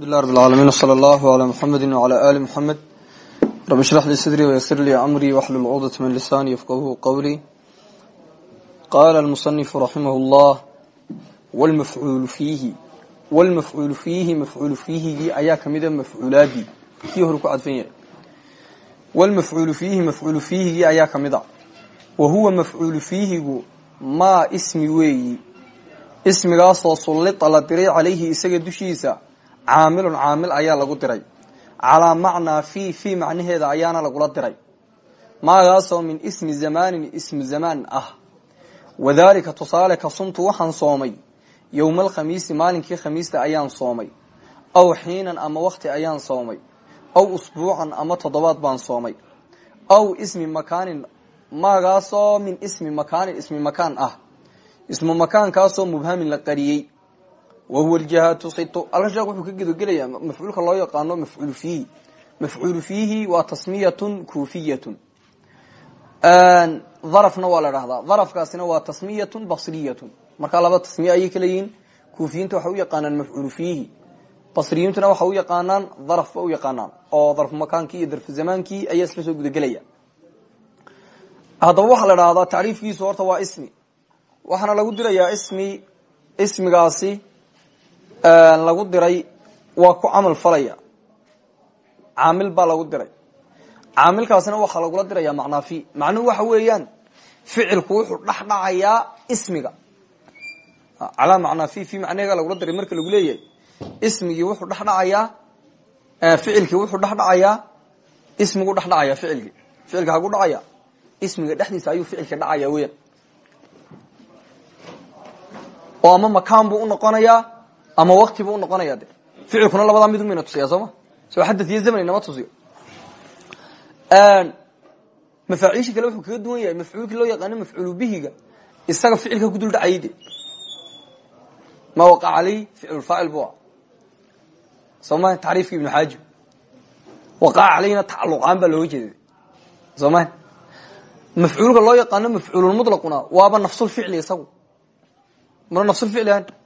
alhamdulilah rab alcaalamiin wsala allahu calaa muxamedi wacalaa aali muxamed rabi shrax lii sadrii wayasir lii amrii waxlul cuqdat min lisaani yafqahuhu qowlii qaala almusanifu raximah llah wlmafcuulu fiihi wlmafcuulu fiihi mafcuulu fiihigii ayaa kamida mafcuulaadii kii hore ku cadfan yahay. Wlmafcuulu fiihi mafcuulu fiihigii ayaa ka mid a wa huwa mafcuulu fiihigu maa ismi weeyi. Ismigaasoo sullita la diray calayhi isaga dushiisa caamilun caamil ayaa lagu diray. Calaa macnaa fi fi macnaheeda ayaana lagula diray. Maagaasoo min ismi zamaanin ismi zamaan ah. Wadaalika tusaale ka sumtu waxaan soomay. Yowma alkhamiisi maalinkii khamiista ayaan soomay. Aw xiinan ama wakti ayaan soomay. Aw usbuucan ama toddobaad baan soomay. Aw ismi makaanin maagaasoo min ismi makaanin ismi makaan ah. Ismu makaankaasoo mubhamin la qariyey wa huwa ljahatu sito alka wuxuu ka gedogelayaa mafcuulka loo yaqaano mafcuulu fiihi mafcuulu fiihi waa tasmiyatun kuufiyatun darafna waa la dhahdaa darafkaasina waa tasmiyatun basriyatun markaa laba tasmiye ayay kala yihiin kuufiyiinta waxay u yaqaanaan mafcuulu fiihi basriyiintuna waxay u yaqaanaan daraf ba u oo darfu makaankii iyo darfu zamaankii ayaa isla soo gudagelaya haddaba waxaa la dhahdaa tacriifkiisu horta waa ismi waxaana lagu dirayaa ismi ismigaasi lagu diray waa ku camal falaya. Caamil baa lagu diray. Caamilkaasina waxaa lagula diraya macnaa fi macnuhu waxa weeyaan ficilku wuxuu dhex dhacayaa ismiga. Calaa macnaa fi macnaheega lagula diray marka lagu leeyahay. Ismigii wuxuu dhex dhacayaa ficilkii wuxuu dhex dhacayaa ismigu dhex dhacaya ficilkii. Ficilka hagu dhacaya ismiga dhexdiisa ayuu ficilka dhacaya weyan oo ama makaan buu unoqonayaa ama wakti buu unoqonaya de ficilkuna labadaa mid umayna tusiya sooma soo xadad iyo zamani nama tusiyo. Mafaaciishi kale wuxuu kaga duwan yahay mafcuulkii loo yaqaano mafcuulu bihiga isaga ficilka ku dul dhacayay de ma waqac aleyh ficlulfaacil bu a soo ma? Tacriifki ibnu xaajib waqaca caleyna tacaluqaan baa looga jeeda soo ma? Mafcuulka loo yaqaano mafcuululmutlaquna waaba nafsulficli isagu. Mana nafsulficli ahan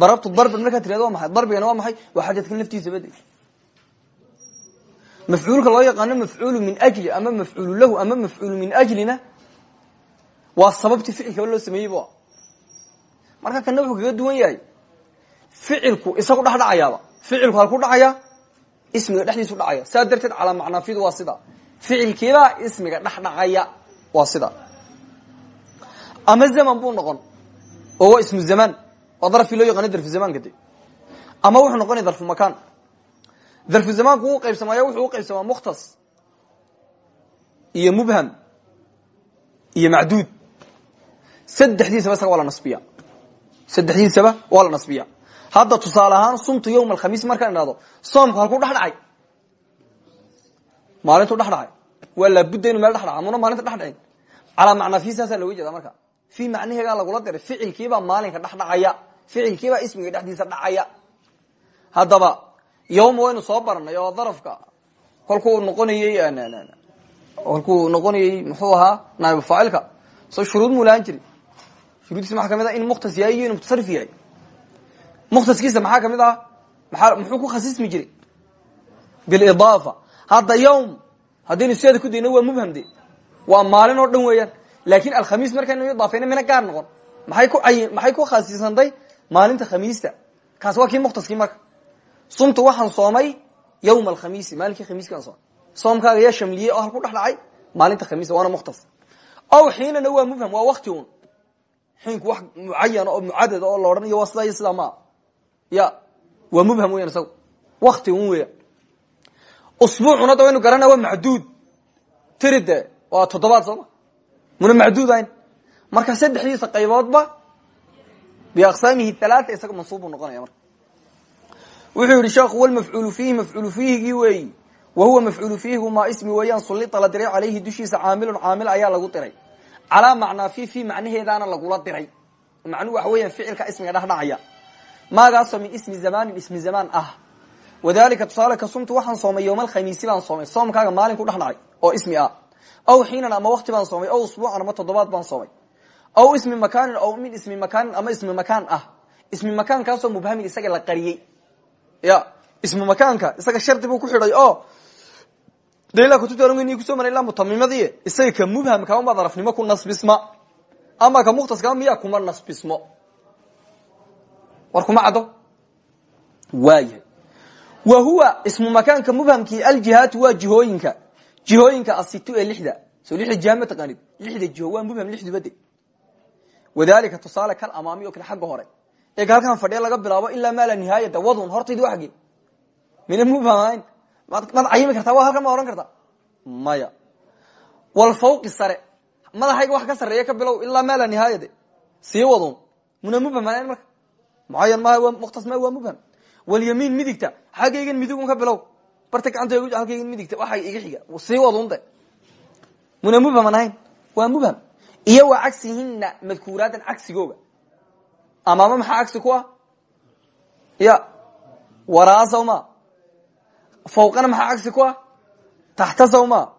darabtu darban markaa tirahdo waa maxay? Darbigana waa maxay? Waa xadadkan laftiisa bade mafcuulka loo yaqaano mafcuulu min ajli ama mafcuulu lahu ama mafcuulu min ajlina waa sababtii ficilkaba loo sameeyey bu marka kana wuxuu kaga duwan yahay ficilku isagu dhex dhacayaaba ficilku halku dhacaya ismiga dhexdiisu dhacaya. Saa darteed calaa macnaafidu waa sida. Ficilkiibaa ismiga dhex dhacaya waa sida. Ama zaman buu noqon oo waa darafkii loo yaqaano darfu zamaanka de ama wuxuu noqonaya darfu makaan. Darfu zamaanku wuu qaybsamaya wuxuu uqaybsamaa mukhtas iyo mubham iyo macduud. Saddexdiisaba isaga waa la nasbiya saddexdiisaba waa la nasbiya hadda tusaale ahaan sumtu yowma alkhamiis markaan idhahdo soomku halkuu dhex dhacay. Maalintuu dhex dhacay. Waa laabudda inu meel dhex dhaca. Amuna maalinta dhex dhacin calaa macnaa fi saasaa looga jeeda marka. Fi macnaheegaa lagula diray. Ficilkiibaa maalinka dhex dhacaya ficilkiibaa ismiga dhexdiisa dhacaya. Haddaba yowma waynu soo baranay oo darafka kolkuu noqonayey kolkuu noqonayey muxuu ahaa naaibu faacilka. So shuruud muu lahaan jiri shuruudkiisa maxaa ah? In mukhtas yahay iyo inu yahay. Mukhtaskiisa maxaa ka mid ah? Muxuu ku khasismi jiray? Bilidaafa. Hadda yowm haddaynu sideeda ku dayno waa mubham de waa maalin oo dhan weeyaan. Laakin alkhamiis markaynu idaafayna mina gaar noqon. Maay ku ay maxay ku khasisantay maalinta khamiista. Kaas waa kii mukhtaskii marka. Sumtu waxaan soomay yowma alkhamiisi maalinkii khamiiskaan soomay soomkaaga yaa shamliyey oo halku dhex dhacay maalinta khamiista waana mukhtas aw xiinana waa mubham waa wakti un xiinku wax mucayana oo mucadada oo la odhanayo waa sidaa iyo sidaa maa ya waa mubham weyan isaga wakti un weya usbuucuna da waynu garana waa macduud. Tiride waa toddobaad sooma muna macduud ahayn. Marka saddexdiisa qayboodba biaqsaamihi halaata isaga mansuub buu noqonaya marka wuxuu yihi sheekhu wlmafcuulu fiihi mafcuulu fiihigii weeyi wa huwa mafcuulu fiihigu maa ismi weeyaan sullita la diray calayhi dushiisa caamilun caamil ayaa lagu diray calaa macnaa fi fi macnaheedaana lagula diray macnuhu waxa weeyaan ficilka ismiga dhex dhacaya maagaasoo min ismi zamaanin ismi zamaan ah wadalika tusaale ka sumtu waxaan soomay yowma alkhamiisi baan soomay soomkaaga maalinku dhex dhacay oo ismi ah aw xiinan ama wakti baan soomay aw usbuucan ama toddobaad baan soomay aw ismi makaanin aw min ismi makaanin ama ismi makaan ah. Ismi makaankaasoo mubhamin isaga la qariyey. Ya ismu makaanka isaga shardi buu ku xidhay oo de ilaa kutubta oran weyn ku soo maray ilaa mutamimadi isaga ka mubhamka uma darafnimo ku nasbisma. Ama ka mukhtaska miya kuma nasbismo. War kuma caddo? Waayahay wa huwa ismu makaanka mubhamkii aljihaatu waa jihooyinka. Jihooyinka asitu ee lixda. Soo lixda jiha ma taqaanid. Lixda jiho waa mubham lixdubade wadalika tusaale kal amaami o kale xagga hore. Ee halkan fadhiya laga bilaabo ilaa maa la nihaayada wadun hortaydi wa xagge mina mubham ahayn maad cayimi kartaa waa halkan ma ohan karta maya. Walfawqi sare. Madaxayga wax ka sareeya ka bilow ilaa maa la nihaayade sii wadun. Muna mubham ahayn marka? Mucayan maha mukhtas ma waa mubham walyamiin midigta. Xaggaygan midigun ka bilow. Barta gacanta halkaygan midigta. Waxa iga xiga. Sii wadunde muna mubhaman ahayn waa mubham iyo wa cagsihina madkuuraadan cagsigooga amaama maxaa cagsi ku ah? Ya waraa sawma maxaa cagsi ku ah? Taxta sawma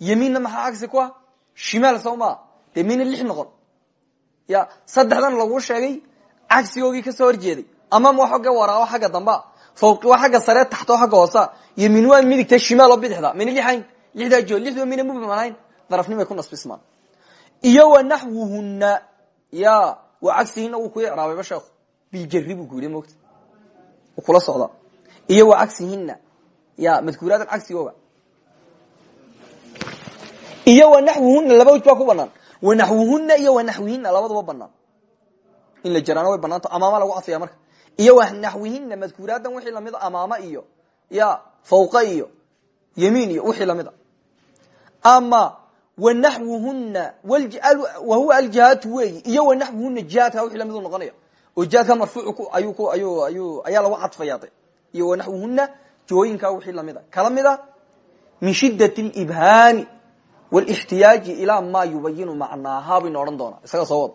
yamiinna maxaa cagsi ku ah? Shimaal sawma dee lix noqon. Ya saddexdan laguu sheegay cagsigoogii ka soo horjeeday. Amaam waa xogga waraa xagga damba. Fawqi waa xagga sare taxta oo xagga hoosa. Yamiin waa midigta shimaal oo bidixda. Mina lixayn lixdaa joo lixdoo mina mubham ahayn darafnimay ku nasbismaan iyo wa naxwuhuna ya wa cagsihina wuu ku icraabayba sheekhu. Biljari buu ku yidhi mogta kula socda. Iyo wa cagsihina ya madkuuraadan cagsigooga iyo wa naxwuhuna laba wej baa ku banaan. Wa naxwuhuna iyo wa naxwihina labaduba banaan. In la jaraana way banaanta amaama lagu cadfaya marka. Iyo wa naxwihina madkuuraadan wixii lamida amaama iyo ya fawqa iyo yamiin iyo wixii lamida ama wanaxwuhuna wahuwa aljihaatu weyi iyo wanaxwuhuna jihaadka wixii la mid noqonaya oo jihaadka marfuuc ayaa lagu cadfaya de iyo wanaxwuhuna jihooyinkaa wixii lamida kala mid a min shidat libhaami wlixtiyaaji ilaa maa yubayinu macnaaha baynu odhan doonaa isaga soo wado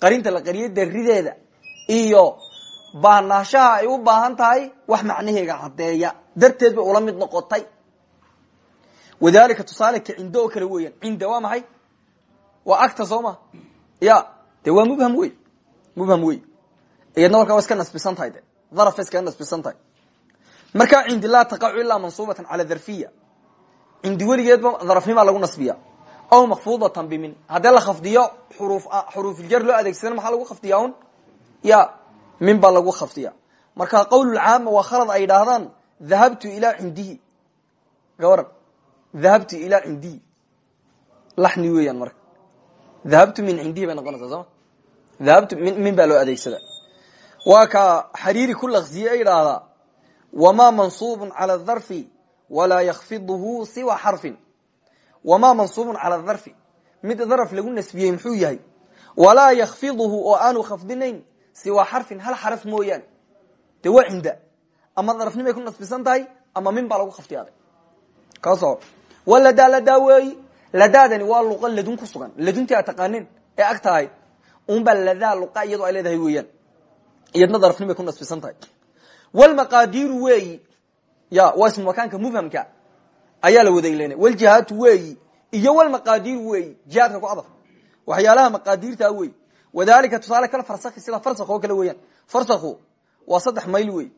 qarinta la qariyo darideeda iyo baanaashaha ay u baahan tahay wax macnaheega caddeeya darteed bay ula mid noqotay wadalika tusaale ka cindo oo kale weeyaan. Cinda waa maxay? Waa agta soo ma? Ya de waa mubham wey mubham wey iyadna markaa wa iska nasbisan tahay de. Darafay iskaga nasbisan tahay. Markaa cindi laa taqacu ilaa mansuubatan cala dharfiya cindi weligeedba darafnimaa lagu nasbiya aw makfudatan bimin. Haddii la khafdiyo xuruf xuruufiljar loo adeegsadana maxaa lagu khafdiya un ya min baa lagu khafdiya marka qawlulcaama waa khalad ay yidhaahdaan dahabtu ilaa cindihi. Gawaran dahabtu ilaa cindihi laxni weeyaan marka. Dahabtu min cindihi bay noqonaysaa sooma dahabtu min min baa loo adeegsada. Waa ka xariiri ku laqsiye ay yidhaahdaa wamaa mansuubun cala dharfi walaa yakfiduhu siwa xarfin. Wamaa mansuubun cala dharfi. Mid daraf lagu nasbiyey muxuu yahay walaa yakfiduhu oo aanu khafdinayn siwa xarfin. Hal xaraf mooyaane. De waa cinda. Ama darafnimay ku nasbisan tahay ama min baa lagu khafdiyaaday waa ladaa weeyi ladaadani waa luqa ladun ku sugan. Laduntii aad taqaanin ee ag tahay. Unbaa ladaa luqa iyadoo ay leedahay weeyaan iyadna darafnimay ku nasbisan tahay. Walmaqaadiiru weeyi ya waa ismu makaanka mubhamka ayaa la wada ileynay waljihaatu weeyi iyo walmaqaadiiru weeyi ku cadaf waxyaalaha maqaadiirtaa weeyi wadalika tusaale kale farsaki sida farsak oo weeyaan farsaku waa saddex mayl wey.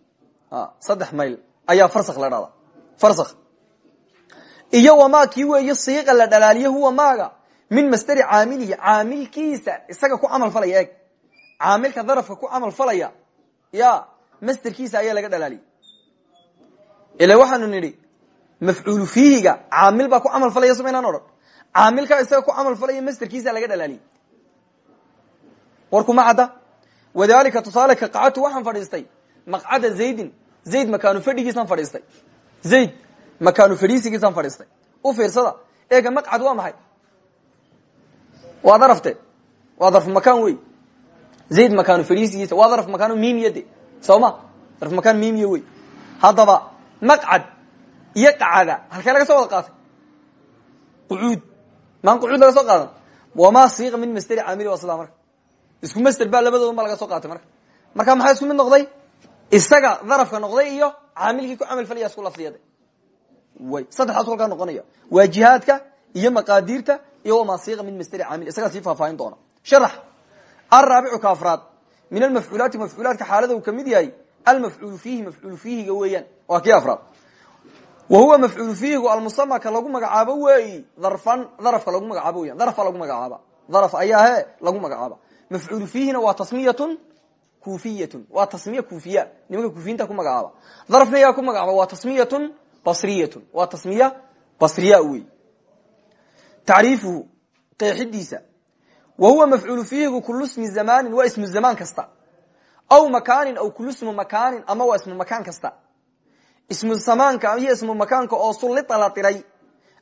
Saddex mayl. Ayaa farsak la dhahdaa. Farsak iyo wamaa kii weeye siiqa la dhalaaliye huwa maaga. Min masderi caamilihi caamilkiisa isaga ku camal falaya eeg. Caamilka darafka ku camal falaya ya masderkiisa ayaa laga dhalaaliyey ila waxaanu nidhi mafcuulu fiihiga caamil baa ku camal falaya soma inaan odhan. Caamilkaa isaga ku camal falaya masderkiisa laga dhalaaliyey war kuma cadda? Wadalika tusaale ka qacatu waxaan fadhiistay maqcada zaydin. Zayd makaanu fadhigiisaan fadhiistay. Zayd makaanu fadhiisigiisaan fadhiistay. U fiirsada. Eega maqcad waa maxay? Waa darafte. Waa darfu makaan wey zayd makaanu fadhiisigiisa waa darf makaanu mimiyade soo ma darf makaan mimiya wey haddaba maqcad iyo qacada halkee laga soo wada qaatay? Qucuud. Maan qucuud laga soo qaadan wamaa siiqa min masderi caamili waa sidaa marka. Isku masder baa labadoodan ba laga soo qaatay marka. Marka maxaa isku mid noqday? Isaga darafka noqday iyo caamilkii ku camal falaya isku lafdiyada saddexdaas halkaa noqonaya. Waa jihaadka iyo maqaadiirta iyo wamaa siiqa min masderi caamil isagaa sii faahfaahin doona. Sharax. Alraabicu ka afraad min almafcuulaati mafcuulaatka xaalada uu ka mid yahay almafcuulu fiihi mafcuulu fiihiga weeyaan waa kii afraad. Wa huwa mafcuulu fiihigu almusama ka lagu magacaabo weeyi darfan darafka lagu magacaabo weyan darfa lagu magacaaba. Daraf ayaa he lagu magacaaba. Mafcuulu fiihina waa tasmiyatun kufiyatun waa tasmiya kufiya nimanka kufiyiinta ku magacaaba. Darafna yaa ku magacaaba waa tasmiyatun basriyatun. Waa tasmiya? Basriya wey tacriifuhu qeexidiisa wa huwa mafcuulu fiihigu kulu smi zamanin waa ismu zamaan kasta. Aw makaanin aw kulu smu makaanin ama waa ismu makaan kasta. Ismu zamaanka iyo ismu makaanka oo sullita la diray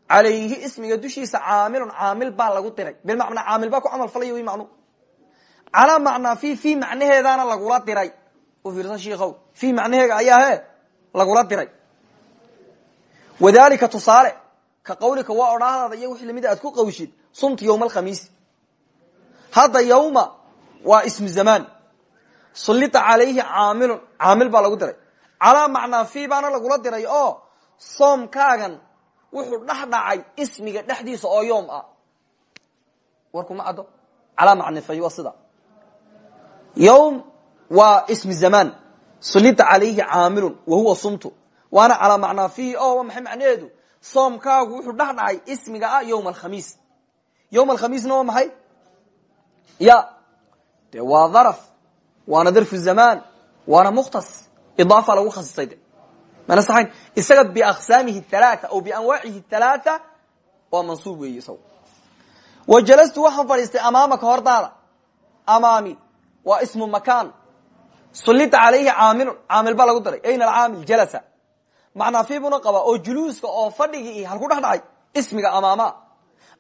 calayhi ismiga dushiisa caamilun caamil baa lagu diray bilmacnaa caamil baa ku camal falaya wy macnu. Calaa macnaa fi fi macnaheedaana lagula diray u fiirsa shiikow fi macnaheega ayaa he lagula diray wadalika tusaale ka qawlika waa odhaahdaada iyo wixii la mid aad ku qawshid sumtu yowma alkhamiisi hadda yawma waa ismu zamaan. Sullita calayhi caamilun caamil baa lagu diray. Calaa macnaa fi baana lagula diray oo soomkaagan wuxuu dhex dhacay ismiga dhexdiisa oo yoom ah. Warkuma caddo. Calaa macnafay waa sida. Yowm waa ismi zamaan. Sullita calayhi caamilun wa huwa sumtu waana calaa macnaa fihi o maxay macnaheedu soomkaagu wuxuu dhex dhacay ismiga ah yowma alkhamiis. Yowma alkhamiisna waa maxay? Ya. De waa daraf waana darfu zamaan waana mukhtas idaafa lagu khasisay de mana saxayn? Isaga biaqsaamihi halaaa aw bianwaacihi halaaa waa mansuub weeye isaga wa jalastu waxaan fadhiistay amaamaka hordaada. Amaami waa ismu makaan. Sullita calayhi caamilun caamil baa lagu daray. Ayna alcaamil jalasa macnaa fi buna oo juluuska oo fadhigii halku dhex ismiga amaama.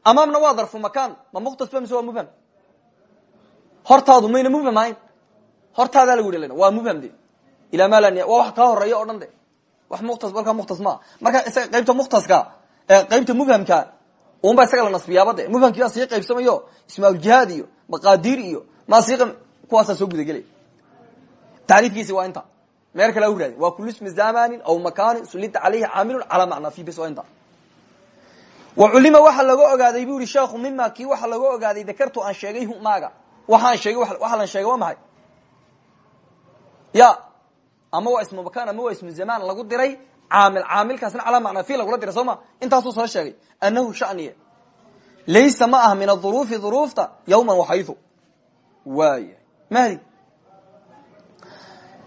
Amaamna waa darfu makaan ma mukhtas ba mise waa mubham? Hortaadu mayna mubham ahayn. Lagu yidhi waa mubham de ilaa ma la waa wax kaa horreeya o dhan wax mukhtas balkaa mukhtas maa marka isaga qaybta mukhtaska ee qaybta mubhamka un baa isaga la nasbiyaaba de mubhamkii baa sii qaybsamayo. Ismaaljihaad iyo maqaadiir iyo maasii kuwaasaa soo gudagelay. Tacriifkiisi waa inta meer kale uraadi waa kulu ismi zamanin aw makanin sullita calayhi caamilun calaa macnaa fi waa inta wa culima waxaa laga ogaaday bu yihi sheekhu mima kii waxaa ogaaday dakartu aan sheegay hu maaga. Waxaan sheegay waxa lan sheegay waa ya ama waa ismu makan ama waa ismu zamaan lagu diray caamil caamilkaasna calaa macnaa fi lagula diray soo ma soo sheegay anahu shaniye. Laysa ma ah min aduruufi duruufta yawman waxaydu waaya mahdi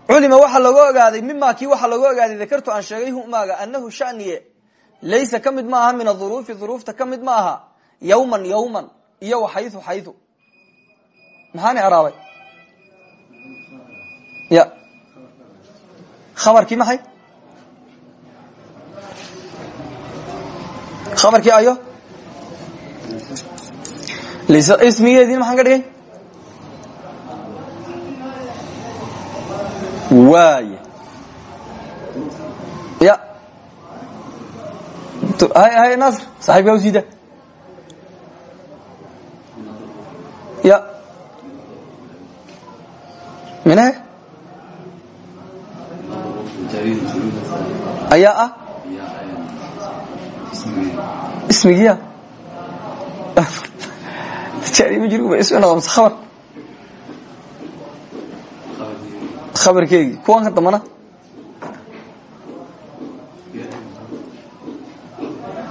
culima waxaa laga ogaaday mima kii waxaa laga ogaaday dakartu aan sheegay humaaga anahu shaniye laysa ka mid ma aha min aduruufi duruufta ka mid ma aha yawman yawman iyo waxayu xayu maxaani araabay ya. Khabarkii maxay? Khabarkii ayo? Ismigeedii maxaan ka waaya ya. Hay nasr saxibkaa usiida ya. Minahe ayaa ah? Ismigiya ma jir ismi noqo mise khabar khabarkeygii kuwan ka dambana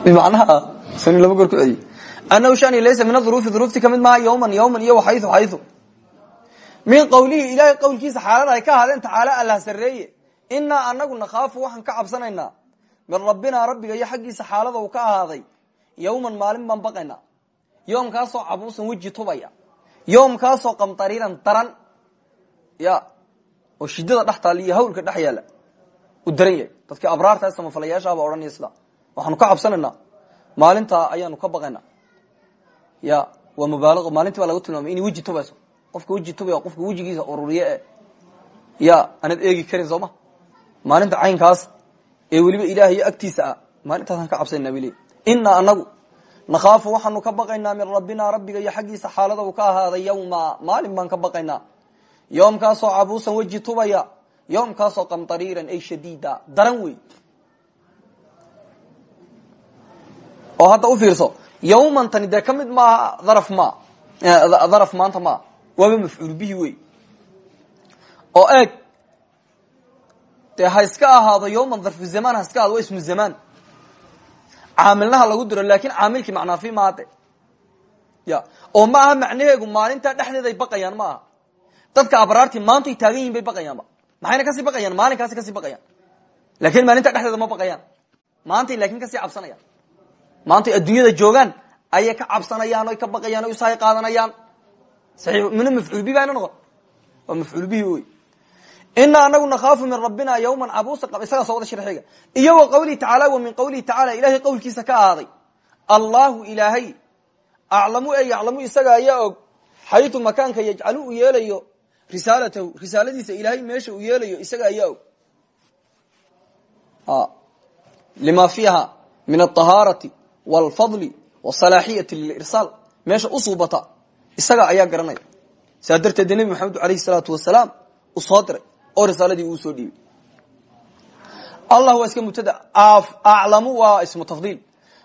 bimacnaha sani laba goor ku celiye annahu laysa min aduruufi duruufti ka mid maaha yawman yawman iyo waxayu xayu min qawlihi ilaahay qowlkiisa xaalada ay ka ahaadeen tacaala allah sareeye inaa anagu nakhaafu waxaan ka cabsanaynaa min rabbinaa rabbiga iyo xaggiisa xaalada uu ka ahaaday. Yawman maalin baan baqaynaa yoomkaasoo cabuusan weji tubaya. Yoomkaasoo qamtariiran daran. Ya oo shidada dhex taal iyo hawlka dhex yaalla u daran yahay. Dadkii abraarta samafalayaashaaba odhanaya sida waxaanu ka cabsanaynaa maalintaa ayaanu ka baqaynaa. Ya waa mubaalago. Maalintii baa lagu tilmaamay inay weji tubayso. Qofka weji tubaya qofka wejigiisa ururiye ya anad eegi karin soo ma? Maalinta caynkaas ee weliba ilaahay agtiisa ah maalintaasaan ka cabsanayna bay leey anagu nakhaafu waxaanu ka baqaynaa min rabbina rabbiga iyo xaggiisa xaalada uu ka ahaaday yawma. Maalin baan ka baqaynaa yoomkaasoo cabuusan weji tubaya yoomkaasoo qamtariiran ay shadiida daran wey oo hadda u fiirso yawman tani dee ka mid maaha daraf ma daraf maanta maa waaba mafcuul bihi wey oo eeg dee ha iska ahaado yawman darfu zamaan ha iska ahado ismu zamaan caamilnaha lagu diro laakin caamilkii macnaafi maade ya oo ma aha macnaheegu maalintaa dhexdeeday baqayaan ma aha dadka abraartii maantay taagan yihiin bay baqayaanba maxayna ka sii baqayaan? Maalinkaasi ka sii baqayaan. Lakin maalinta dhexdeeda ma baqayaan. Maantay laakin ka sii cabsanayaan. Maantay adduunyada joogaan ayay ka cabsanayaan oy ka baqayaan o isahay qaadanayaan. Mina mafcuul bi bana noqon. Waa mafcuul bihi wey ina anagu nakhaafu min rabbina yawman cabuusa isagaa soo wada sharxiga. Iyo wa qawlihi tacaala wa min qawlihi tacala ilahay qowlkiisa ka ahaaday allahu ilaahay aclamu e yaclamu isaga ayaa og. Xaytu makaanka yajcalu yeelayo risaalatahu risaaladiisa ilaahay meesha uu yeelayo isaga ayaa og lima fiiha min alطahaarati wاlfadli wsalaaxiyati lilirsaal meesha usuubata isaga ayaa garanaya. Saa darteede nebi maxamed alayh salaatu wasalaam u soo diray oo risaaladii uu soo dhiibay. Allah waa iska mubtada aclamu waa ismu tafdiil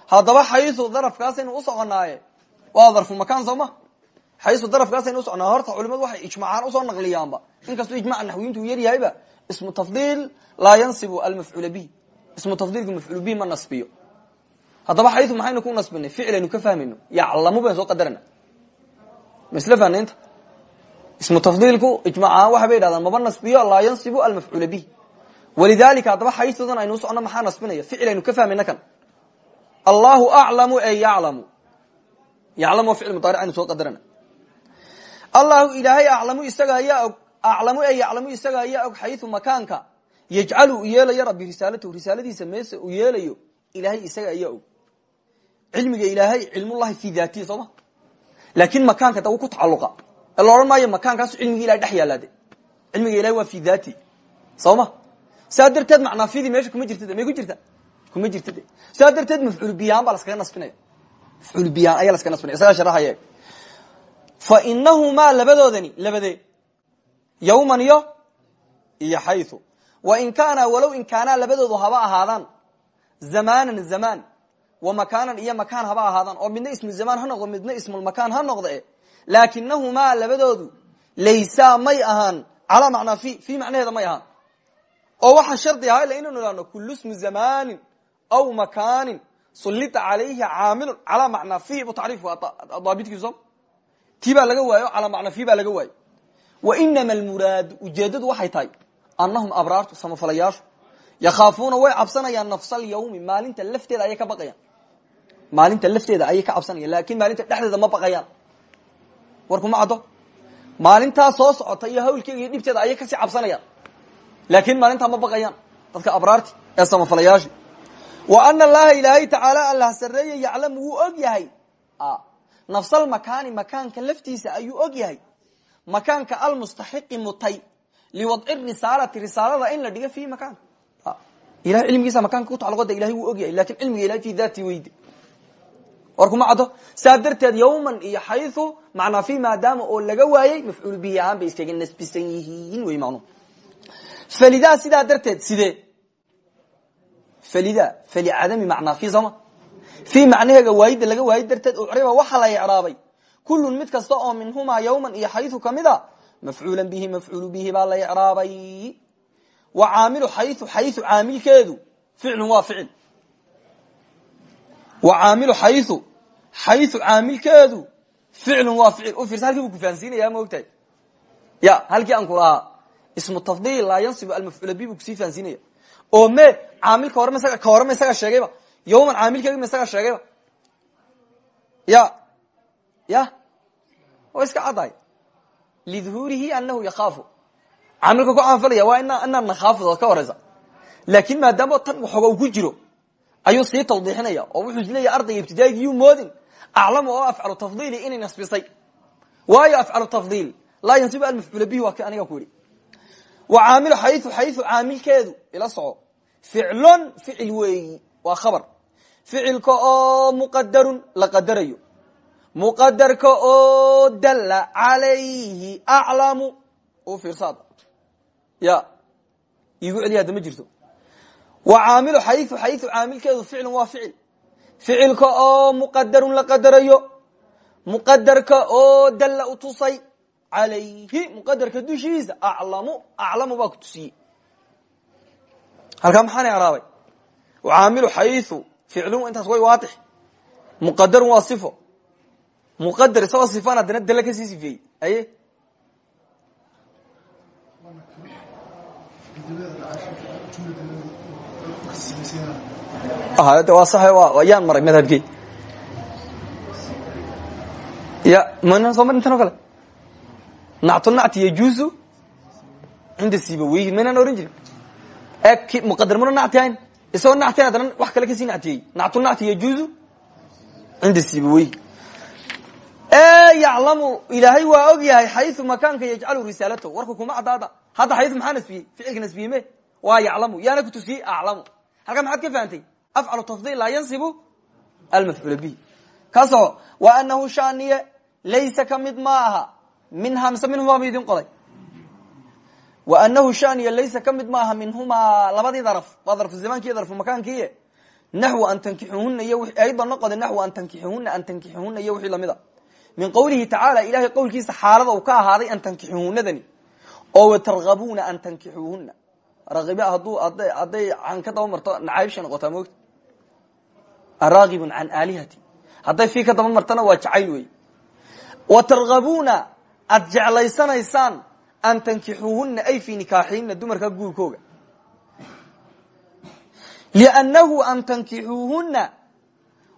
haddaba xayu darafkaasaynu usoconaaye waa darfu makaan soo xayu darafkaasaynu usocnaa horta culimadu waxay ijmacaan u soo naqliyaanba. Inkastoo ijmaca naxwiyintu uu yaryahayba ismu tafdiil laa yansibu almafcuula bihi. Ismu tafdiilku mafcuul bihi ma nasbiyo. Haddaba xayu maxaynu ku nasbinay? Ficlaynu ka fahmayno. Yaclamu baynu soo qadarana masle fahnaynta? Ismu tafdiilku ijmac ahaan waxay bay yidhahdaan maba nasbiyo laa yansibu almafcuula bih walidalika haddaba xayudan aynu usocno maxaa nasbinaya? Ficlaynu ka fahmayna kan. Allahu aclamu e yaclamu. Yaclamu waa ficil mudaaric aynu soo qadarana allahu ilaahay aclamu isaga ayaa og aclamu e yaclamu isaga ayaa og xayu makaanka. Yajcalu u yeelayo rabbi risaalatahu risaaladiisa meese uu yeelayo ilaahay isaga ayaa og. Cilmiga ilaahay cilmullahi fi daatihi soo ma? Laakin makaanka da ku tacaluqa la odhan maayo makaankaasu cilmiga ilahay dhex yaalaade. Cilmiga ilahay waa fi daati soo ma? Saa darteed macnaafidii meesha kuma jirta may ku jirta? Kuma jirta de saa darteed mafcuul biyahaan baa laskaga nasbinaya mafcuul biyahaan ayaa laskaga nasbinaya isagaa sharaxaya fa inahumaa labadoodani labadee yawman iyo iyo xayu wa in kaana walow in kaanaa labadoodu haba ahaadaan zamanan zamaan wa makaanan iyo makaan haba ahaadaan oo midna ismu zamaan ha noqdo midna ismulmakaan ha noqde laakinahumaa labadoodu laysaa may ahaan calaa macnaa fi fi macnaheeda may ahaan oo waxaa shardi ahaa ila inaynu ihahno kulu smu zamanin aw makaanin sullita calayhi caamilun calaa macnaa fi bu tacriifku daabitkiiso tii baa laga waayo calaa macnaa fi laga waayo wa inama almuraadu ujeedadu waxay tahay annahum abraartu samafalayaashu. Yakhaafuuna way cabsanayaan nafsa alyawmi maalinta lafteeda ayay ka baqayaan. Maalinta lafteeda ayay ka cabsanayaan laakiin maalinta dhexdeeda ma baqayaan. Warkuma caddo? Maalintaa soo socota iyo hawlkeega iyo dhibteeda ayay ka sii cabsanayaan. Laakin maalintaa ma baqayaan dadka abraarti ee samafalayaashii wa ana allaha ilaahay tacaala allah sareeye yaclamu wuu og yahay nafsal makaani makaanka laftiisa ayuu og yahay. Makaanka almustaxiqi mutay liwadci risaalati risaalada in la dhigo fi makaanka. Ilahay cilmigiisa makaanka kutacalqoda ilahay wuu og yahay laakiin cilmiga ilahay fi daati weyde war kuma caddo saa darteed yawman iyo xayu macnaa fi maadaama oo laga waayey mafcuul bihi ahaan bay iskaga nasbisan yihiin wey macnuhu falidaa sidaa darteed sidee? Falida fali cadami macnaa fi sooma fi macnaheega waayida laga waayo darteed ucriba waxaa la icraabay. Kullun mid kasta oo minhumaa yawman iyo xayu ka mid a mafcuula bihi mafcuulu bihi baa la icraabay. Wa caamilu xayu xayu caamilkeedu ficlun waa ficil. Wa caamilu xayu xayu caamilkeedu ficlun waa ficil. U fiirsa halkii bu kufahansiinaya ma ogtahay? Ya halkii aan ku lahaa. Ismu tafdiil laa yansibu almafcuula fahansiinaya. Me ka yawman caamilkeegi ma isaga sheegayba ya ya wa iska caddahay liduhuurihi anahu yakaafu caamilka ku caanfalaya waa ina inaa nakhaafud ka horeysa laakin maadaama tan waxooga uu ku jiro ayuu sii tawdiixinaya oo wuxuu isleeyahy ardayga ibtidaaiga yuu moodin aclamu oo afcalu tafdiili inay nasbisay waayo afcalu tafdiil laa yansibu almafcuula bihi waa ki aniga ku wa caamilu xayu xayu caamilkeedu ila soco ficlun ficil weeyi waa khabar. Ficilka oo muqadarun la qadarayo. Muqadarka oo dalla calayhi aclamu. Fiirsaad. Ya. Iigu celiya hadda ma jirto. Wa caamilu xayu xayu caamilkeedu ficlun waa ficil. Ficilka oo muqadarun la qadarayo. Muqadarka oo dalla utusay calayhi. Muqadarka dushiisa aclamu. Aclamu baa ku tusiyey halkaa maxaan icraabay caamilu xayu ficlun intaas way waadix muqadarun waa sifo muqadar isagoo sifaan haddana dale ka sii sifeeyey aye de waa sax yaan maray madhabkey ya mana soo marintan o kale nactu nacti yajuusu cinda sibaweyhi maynaan oran jirin muqadar muna nacti hayn isagoo nacti haddana wax kale ka sii nactiyey nactu nacti yajuusu cinda sibaweyhi e yaclamu ilaahay waa og yahay xayu makaanka yajcalu risaalatahu warka kuma caddaada. Hadda xayu maxaa nasbiyey? Ficilka nasbiyey me? Waa yaclamu. Yaana ku tusiyey aclamu. Halkaa maxaad ka fahantay afcalu tafdil laa yansibu almafcuula bihi. Ka soco wa anahu shaniye laysa ka mid ma aha minhaa mise minhumaa ba idin qoday wa anahu shaniye laysa ka mid maaha minhumaa labadii daraf waa darfu zamaankiiyo darfu makaankiiye naxwu an tankixuhuna iyo ayadoo noqoda naxwu an tankixuhuna an tankixuhuna iyo wixii la mid a min qawlihi tacaala ilahay qowlkiisa xaalada uu ka ahaaday an tankixuhunadani oo watargabuna an tankixuuhuna rakiba hadduu aday hadday can ka daba marto nacaybsha noqotaa moogta araagibun can aalihati hadday fi ka daba an tankixuuhuna ay fi nikaaxihina dumarka guurkooga. Liannahu an tankixuuhuna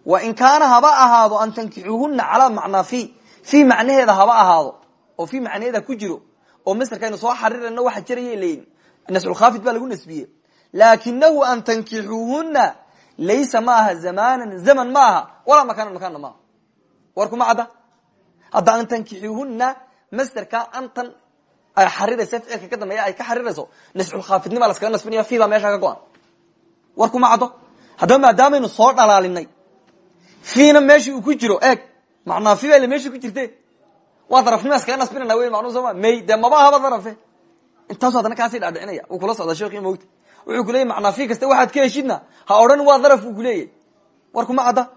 wain kaana haba ahaado an tankixuuhuna calaa macnaa fi fi macnaheeda haba ahaado oo fi macnaheeda ku jiro oo masrkaynu soo xarirayno waxa jiraya leyin nasculkhaafid baa lagu nasbiye laakinahu an tankixuuhuna laysa maaha zamanan zaman maaha walaa makanan makaanna maaha. Warkuma cadda. Hadda an tankixuuhuna masderka antan ay xariraysa ficilka ka dambeeya ay ka xarirayso. Nasculkhaafidnima laskaga nasbinaya fi baa meesha ka go-an. Warkuma caddo. Haddaba maadaamaynu soo dhalaalinay. Fiina meeshii uu ku jiro eeg macnaa fi baa meeshii ku jirte. Waa darafnima iskaga nasbinana wey macnuu sooma may dee maba ahaba darafe. Intaasu haddana kaasii dhaadhicinaya uu kula socdaa sheekii mogta wuxuu ku macnaa fi kasta waxaad ka heshidna ha odhan waa daraf uu kuleeyahy warkuma cadda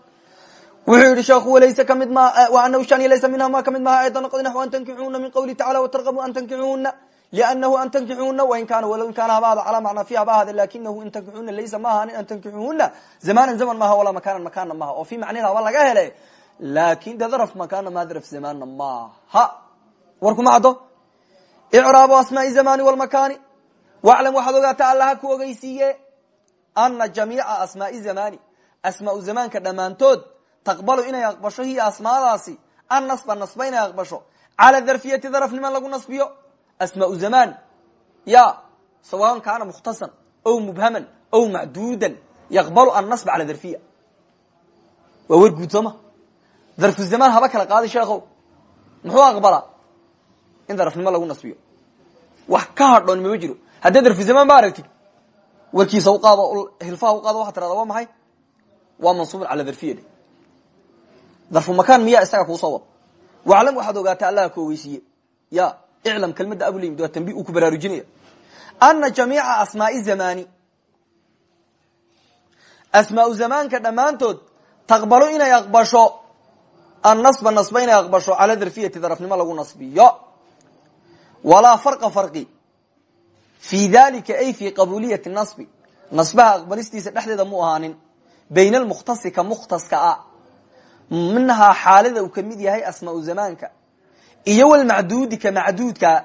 wuxuu yihi sheekhu walaysa ka mid ma anahu shani laysa minha ma ka mid maha ayda noqod naxw an min qawlihi tacala watarqabu an tankixuuna lianahu an tankixuuna wain kaana walow in kaana ahada calaa macnaa fi haba lakinahu in tankixuuna laysa ma ahaanin an tankixuuna zamanan zaman maaha walaa makanan makaana maaha oo fi macniheeda haba laga hele laakin de daraf makaana ma daraf zamana maaha warkuma caddo icraabu asmaai zamani walmakani waclam waxaad ogaata allaha ku ogeysiiye ana jamiica asmaai zamani asmaau zamaanka dhammaantood taqbalu inay aqbasho hiya asmaadaasi. An nasba nasba inay aqbasho. Cala darfiyati darafniman lagu nasbiyo? Asmaau zamaan ya sawaan kaana mukhtasan ow mubhaman ow macduudan. Yaqbalu an nasba cala darfiya. Waa wer guud sooma darfu zamaan haba kala qaadi sheekhow. Muxuu aqbalaa? In darafnimo lagu nasbiyo. Wax ka hadhoon mama jiro. Haddii darfu zamaan ba aragtid warkiisa uqaado hilfaha uqaado waxaa tirada waa maxay? Waa mansuubun cala darfiya darfu makaan miyaa isaga kuusoo wado waclam waxaad ogaata allaha ku ogeysiiye ya iclam kelmadda abulayimid waa tambi uu ku baraarujinaya. Ana jamiica asmaai zamani asmaau zamaanka dhammaantood taqbalo inay aqbasho. Annasba nasba inay aqbasho cala darfiyati darafnimo lagu nasbiyo. Walaa farqa farqi. Fii dalika ay fii qabuliyati nasbi. Nasbaha aqbalistiisa dhexdeeda mu ahaanin. Bayna almukhtasi ka mukhtaska a minhaa xaalada uu ka mid yahay asmaau zamaanka. Iyo walmacduudi ka macduudka.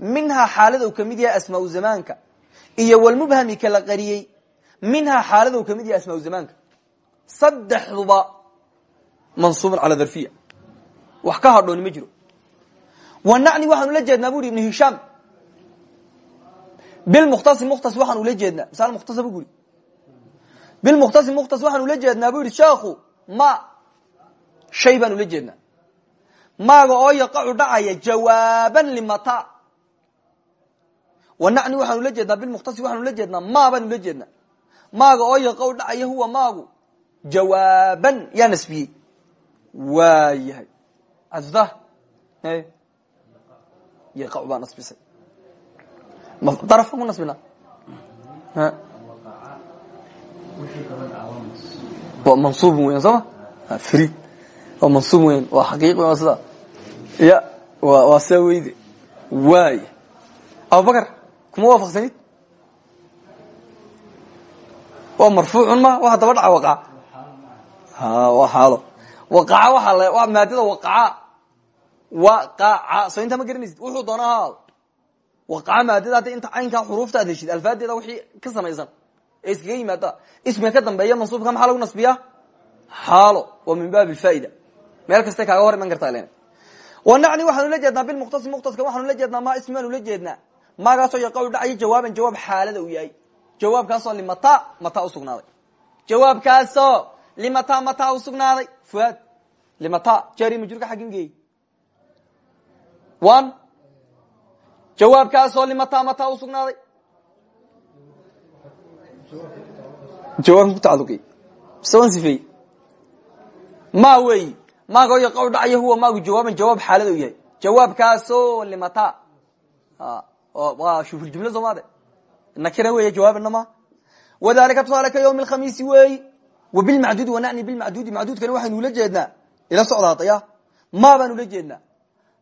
Minhaa xaalada uu ka mid yahay asmaau zamaanka. Iyo walmubhami ka la qariyey. Minhaa xaalada uu ka mid yahay asmaau zamaanka. Saddexduba mansuubun cala darfiya wax ka hadhooni ma jiro. Wanacni waxaan ula jeednaa bu uri ibnu hishaam. Bilmukhtasi mukhtas waxaan ula jeednaa. Misal mukhtas bu uri bilmukhtasi mukhtas waxaan ula jeednaa bu yihi sheekhu ma shay baan ula jeednaa maaga oo yaqacu dhacaya jawaaban limata. Wanacni waxaan ula jeednaa bilmukhtasi waxaan ula jeednaa ma baan ula jeednaa. Maaga oo yaqacu dhacaya huwa maagu jawaaban yaa nasbiyey waa yahay. Asda yaqacu baa nasbisay. Darafka ku nasbina. Waa mansuub weyan waa mansuub weyan waa xaqiiq waa sida ya waa saa weyde waay. Abubakar kuma waafaqsanid? Waa marfuucun ma? Waxa daba dhaca waqaca waa xaalo. Waqaca waaa waa maadada waqaca waqaca soo intaa ma garanaysid? Wuxuu doona ha aado waqaca maadada inta caynkaa xuruufta ad heshid wixii ka samaysan ee iskaga ka dambeeya mansuubka maxaa lagu nasbiyaa? Xaalo. Waa min baab faa'ida meel kastay kaaga hor iman kartaa len wanacni waxaanu la jeednaa bilmuktasi muktaska waxaanu la jeednaa ma ismi la jeednaa maagaasoo yaqaw dhacayo jawaaban jawaab xaalada uu yahay. Jawaabkaasoo limata mata usugnaaday jawaabkaasoo limata mata usugnaaday fuaad limata jari majurka xaggin geey one jawaabkaasoo limata mata usugnaaday jawaabka ku tacaluqi mise waan ma weyi maagoo yaqaw dhacayo huwa maagu jawaaban jawaab xaalada u yahay. Jawaabkaasoo limata. Waa shufurjumle soomade nakira wey jawaabna ma wadalika tusaale ka ywm khamiisi weyi wabilmacduudi wanani bilmacduudi macduudkani waxaynu ula jeednaa ila socdaadaya ma baanu ula jeednaa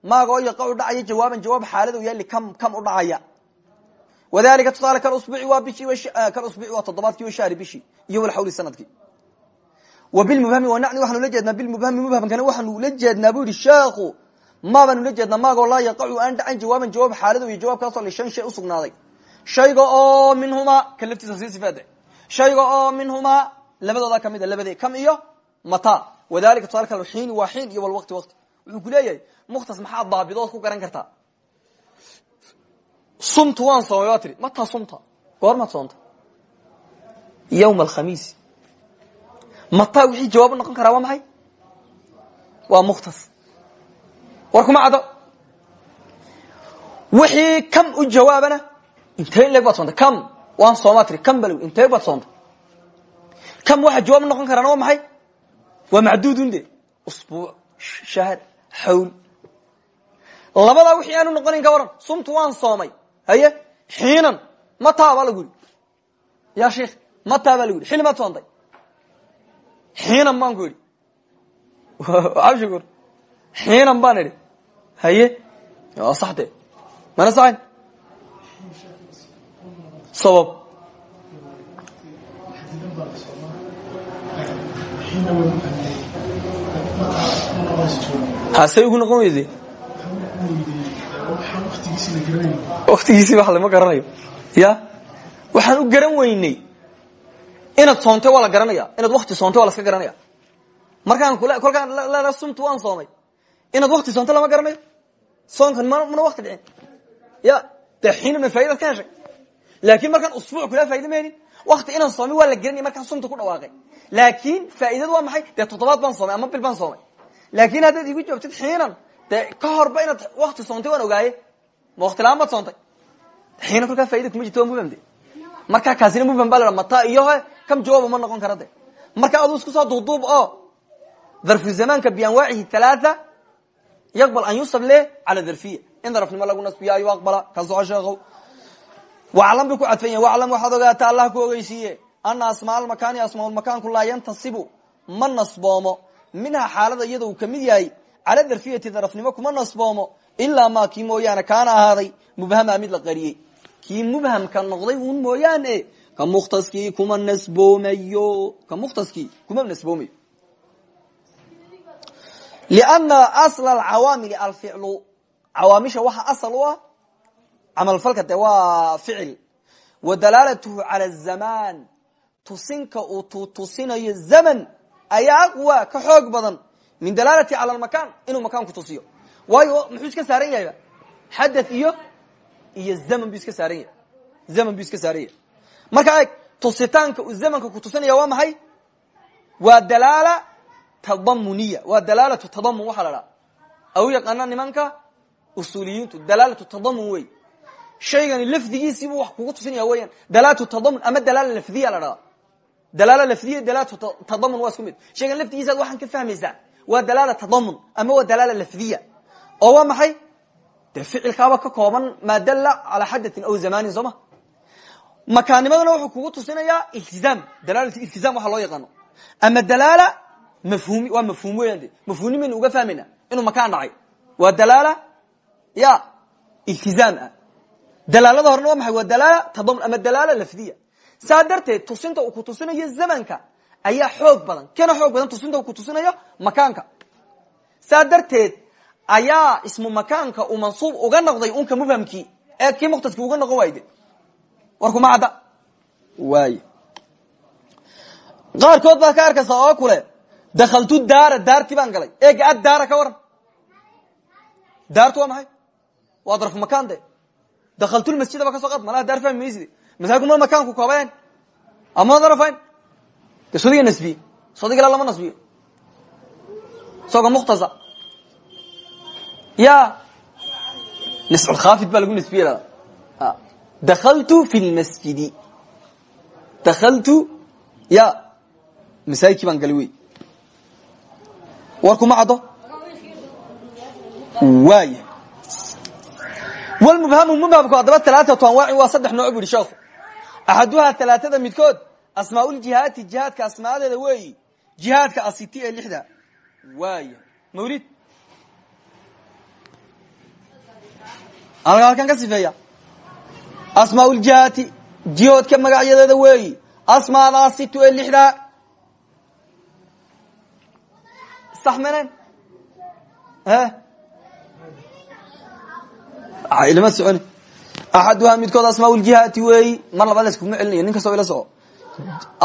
maagoo yaqacu dhacaya jawaaban jawaab xaalada u yahay likam kam u dhacaya. Wadalika tusaale kausbuci waa bishi kausbuci waa toddobaadkii shahri bishi iyo walxawli sannadkii wabilmubhami wanani waxaanu la jeednaa bilmubhami mubhamkani waxaanu ula jeednaa bu yihi sheekhu ma baanu la jeednaa maagoo laa yaqacu aan dhacan jawaaban jawaab xaalada iyo jawaabkaasoo lishan shay usugnaaday shayga oo minhumaa ka laftiisa sii sifaade. Shayga oo minhumaa labadooda kamida labade kam iyo mata. Wadalika tusaale kale xiini waa xiin iyo walwaqti waqti wuxuu ku leeyahay mukhtas maxaa daabidood ku garan kartaa sumtu waan soomay waa tiri. Mataa sumta? Goormaad soomta yawma alkhamiis mataa wixii jawaab u noqon karaa waa maxay? Waa mukhtas. War kuma caddo wixii kam u jawaabana intee leeg baad soomtay kam waan soomaa tiri. Kam balow intee baad soontay kam waxa jawaab u noqon karaana waa maxay? Waa macduudun de usbuuc shahr xawl labadaa wixii aanu noqonayn ka waran sumtu waan soomay. Haye? Xiinan mataa baa lagu yidhi. Ya sheikh mataa baa lagu yidhi. Xili maad soontay xiinan baan ku idhi abshukur xiinan baan idhi haye waa saxde mana saxayn sabab. Hasay ugu noqon weyde waktigiisii wax lama garanayo. Ya waxaan u garan weynay inaad soontay waa la garanaya. Inaad wakti soontay waa la iska garanaya. Markaan kolkaan leeda sumtu waan soomay. Inaad wakti soontay lama garanayo. Soonkan mana wakti dhicin. Ya dee xiinana faaidaad ka heshay laakin markaan usbuuc kula faida ma helin wakti inaan soomay waa la garanaya markaan sumta ku dhawaaqay. Laakin faaidadu waa maxay? Dee toddobaad baan soomay ama bil baan soomay. Laakin haddaad igu joogtid xiinan dee ka horba inaad wakti soontay waan ogaaye. Ma wakti la'aan baad soontay. Xiinan kolkaa faida kuma jirto waa mubham de markaa kaasina mubham baa la mata iyo kam jawaaba ma noqon kara de marka aduu isku soo duuduub oo darfu zamaanka bianwaacihi halaaa yaqbal an yusab le cala darfiya. In darafnimo lagu nasbiyo ayuu aqbala. Ka soco sheekow waclam bay ku cadfan yahin waclam waxaad ogaata allah ku ogeysiiye ana asmaa almakaani asmaaulmakaanku laa yantasibu ma nasboomo. Minhaa xaalada iyada uu ka mid yahay cala darfiyati darafnimo kuma nasboomo ilaa ma kii mooyaane kaana ahaaday mubhama mid la qariyey. Kii mubhamka noqday un mooyaane ka mukhtaskii kuma nasboomayo ka mukhtaskii kuma nasboomayo lianna asla alcawaamili alficlu cawaamisha waxa asal u ah camalfalka de waa ficil wa dalaalatuhu cala zamaan tusinka uu tutusinayo zaman ayaa aqwa ka xoog badan. Min dalaalati cala lmakan inuu makaanku tusiyo. Waayo muxuu iska saaran yahayba xadath iyo iyo zaman buu iska saaran yahay. Zaman buu iska saaran yahay marka eeg tusitaanka uu zamanka ku tusinaya waa maxay? Waa dalaala tadamuniya waa dalaalatu tadamun waxaa la dhaha au yaqaana nimanka usuuliyiintu dalaalatu tadamun wey. Shaygani lafdigiisiibuu wax kugu tusinaya weeyaan. Dalaalatu tadamun ama dalaala lafdiya la dhaha dalaala lafdiya dalaalatu tadamun waa isku mid. Shaygan lafdigiisaad waxaan ka fahmaysaa waa dalaala tadamun ama waa dalaala lafdiya. Oo waa maxay? Dee ficilkaaba ka kooban maa dalla calaa xadatin aw zamanin soo ma makaanimadana wuxuu kugu tusinayaa iltizaam dalaalat iltizaam waxa loo yaqaano. Ama dalaala mafhumi waa mafhum weyan de mafhumni maynu uga fahmayna inuu makaan dhacay. Waa dalaala ya iltizaam ah. Dalaalada horena waa maxay? Waa dalaala tadamun ama dalaala lafdiya. Saa darteed tusinta uu ku tusinayo zamanka ayaa xoog badan. Kana xoog badan tusinta uu ku tusinayo makaanka. Saa darteed ayaa ismu makaanka uu mansuub uga noqday unka mubhamkii ee kii muqtaski uga noqon waayde warkuma cadda waay. Qaarkood baad ka arkaysa oo kule dakaltu daara daartii baan galay. Eega ad daara ka waran. Daartu waa maxay? Waa darfu makaan de dakaltulmasjida ba ka soo qaad malaha daar fahmi maysid masaaku ma makaanku koobeen ama darfayn de sodiga sodiga la lama nasbiyo isagoo muktasa ya nisculkhaafid baa lagu nasbiye dakaltu fi lmasjidi dakaltu ya masaajidkii baan galay wey war kuma caddo waaya wlmubhamu mubhamku haddaba alaaatu anwaacin waa saddex nooc bu yihi sheekhu axaduhaa alaatada midkood asmaauljihaati jihaadka asmaadeeda weeyi jihaadka asiti ee lixda waaya mawlid halkan asmaauljihaati jihoodka magacyadeeda weeyi. Asmaada asitu ee lixda. Sax menen ilama soconi. Axaduhaa midkood asmaa ljihaati weeyi. Mar labaad laskuma celinayo nin kastoo ila soco.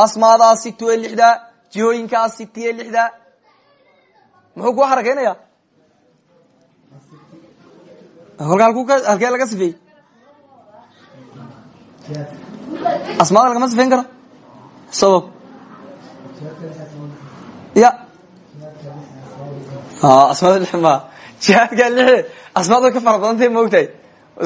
Asmaadaa situ ee lixdaa jihooyinkaa siti ee lixdaa muxuu ku xarakeynaya kolka laga sifeeyey asmaada lagama sifeyn karo? Sabab? Ya. Asmaada lix ma. Jihaadka lix asmaad way ka fara badantay ma ogtahay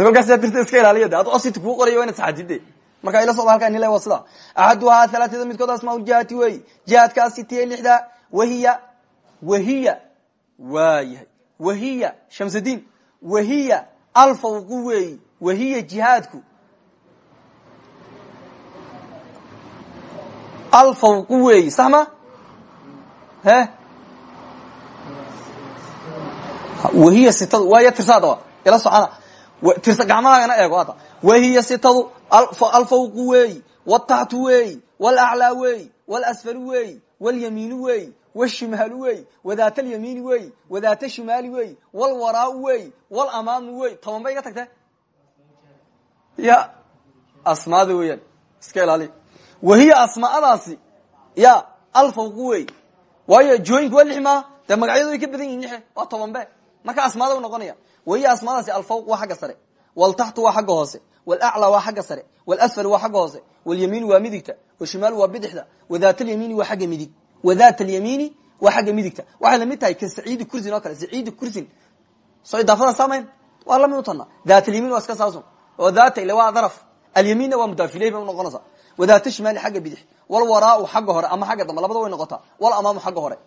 kolkaas dirta iska ilaaliya de ad osit kuu qorayo waa inad saxadide marka ila socda halka nila waa sida. Axaduhaa halaatada midkood asmaa jihaati wey. Jihaadkaa sitiye lixda wahiya wahiya waayahay. Wahiya shamsdiin wahiya alfawqu weeyi wahiya jihaadku alfawqu weeyi sax ma he? Wahiya sitadu waaya tirsaadaba ila socana tirsa gacmahaagana eego hadda. Wahiya sitadu alfawqu weeyi wataxtu weeyi walaclaa weeyi walasfalu weeyi walyamiinu weeyi washimaalu weeyi wadaat alyamiini weeyi wadaat shimaali weeyi walwaraau weeyi walamaamu weeyi toban bay iga tagtee? Ya asmaada weeyaan. Iska ilaali wahiya asmaadaasi ya alfawqu weeyi waayo jooyinku waa lix maa dee magacyadu way ka badan yihiin lixe waa toban be marka asmaada u noqonaya wahiya asmaadaasi alfawq waa xagga sare waltaxtu waa xagga hoose walaclaa waa xagga sare walasfal waa xagga hoose walyamiin waa midigta washimaal waa bidixda wadaat alyamiini waa xagga midig wadaat alyamiini waa xagga midigta. Waxay la mid tahay ka saciidi kursin oo kale saciidi kursin. Soo idaafada samayn waa la mid utana daat alyamin waa iska saasun oo daata ile waa daraf. Alyamiinna waa mudaafiley bay unoqonaysaa wadaat shimaali xagga bidix walwaraau xagga hore ama xagga dambe labada way noqotaa walamaamu xagga hore